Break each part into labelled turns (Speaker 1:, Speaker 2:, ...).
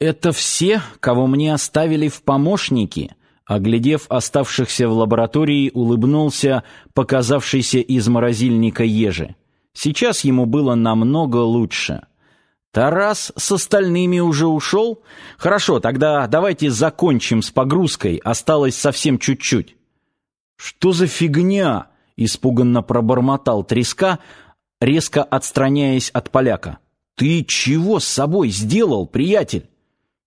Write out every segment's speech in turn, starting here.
Speaker 1: Это все, кого мне оставили в помощники. Оглядев оставшихся в лаборатории, улыбнулся показавшийся из морозильника Ежи. Сейчас ему было намного лучше. Тарас с остальными уже ушел? Хорошо, тогда давайте закончим с погрузкой, осталось совсем чуть-чуть. Что за фигня? испуганно пробормотал Треска, резко отстраняясь от поляка. Ты чего с собой сделал, приятель?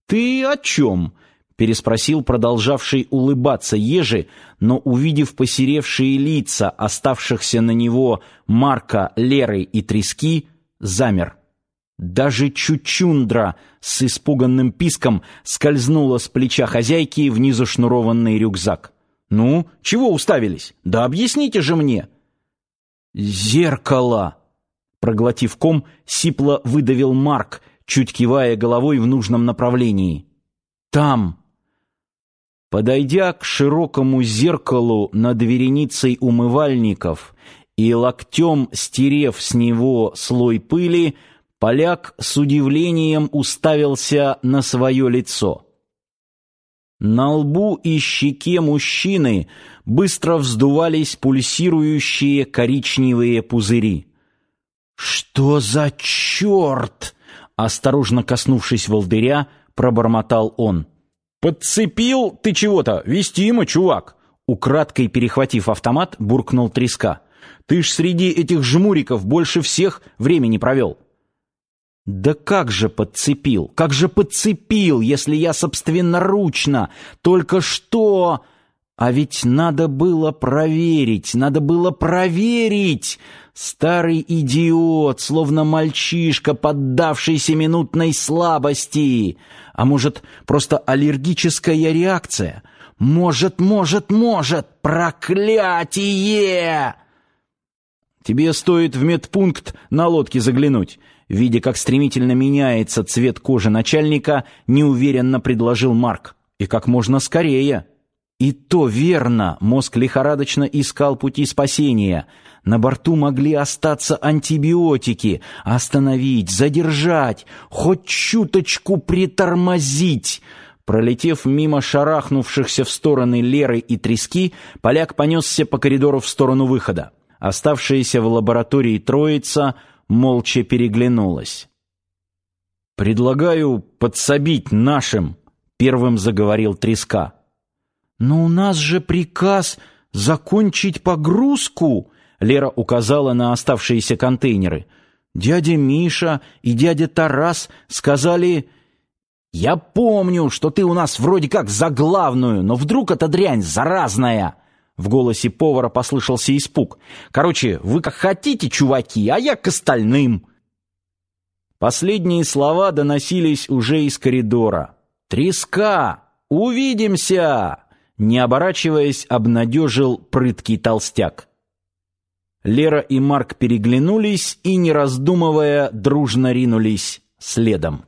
Speaker 1: Ты о чем? переспросил продолжавший улыбаться Ежи, но увидев посеревшие лица оставшихся на него Марка, Леры и Трески, замер. Даже Чучундра с испуганным писком скользнула с плеча хозяйки в низошнурованный рюкзак. «Ну, чего уставились? Да объясните же мне!» «Зеркало!» Проглотив ком, сипло выдавил Марк, чуть кивая головой в нужном направлении. «Там!» Подойдя к широкому зеркалу над вереницей умывальников и локтем стерев с него слой пыли, поляк с удивлением уставился на свое лицо. На лбу и щеке мужчины быстро вздувались пульсирующие коричневые пузыри. «Что за черт?» Осторожно коснувшись волдыря, пробормотал он. «Подцепил ты чего-то, вестимо, чувак!» Украдкой перехватив автомат, буркнул треска. «Ты ж среди этих жмуриков больше всех времени провел!» «Да как же подцепил? Как же подцепил, если я собственноручно только что...» А ведь надо было проверить, надо было проверить. Старый идиот, словно мальчишка, поддавшийся минутной слабости. А может, просто аллергическая реакция? Может, может, может, проклятие! Тебе стоит в медпункт на лодке заглянуть. Видя, как стремительно меняется цвет кожи начальника, неуверенно предложил Марк. И как можно скорее. И то верно, мозг лихорадочно искал пути спасения. На борту могли остаться антибиотики, остановить, задержать, хоть чуточку притормозить. Пролетев мимо шарахнувшихся в стороны Леры и Трески, поляк понесся по коридору в сторону выхода. Оставшаяся в лаборатории троица молча переглянулась. «Предлагаю подсобить нашим», — первым заговорил Треска. «Но у нас же приказ закончить погрузку!» Лера указала на оставшиеся контейнеры. «Дядя Миша и дядя Тарас сказали...» «Я помню, что ты у нас вроде как за главную, но вдруг эта дрянь заразная!» В голосе повара послышался испуг. «Короче, вы как хотите, чуваки, а я к остальным!» Последние слова доносились уже из коридора. «Треска! Увидимся!» Не оборачиваясь, обнадежил прыткий толстяк. Лера и Марк переглянулись и, не раздумывая, дружно ринулись следом.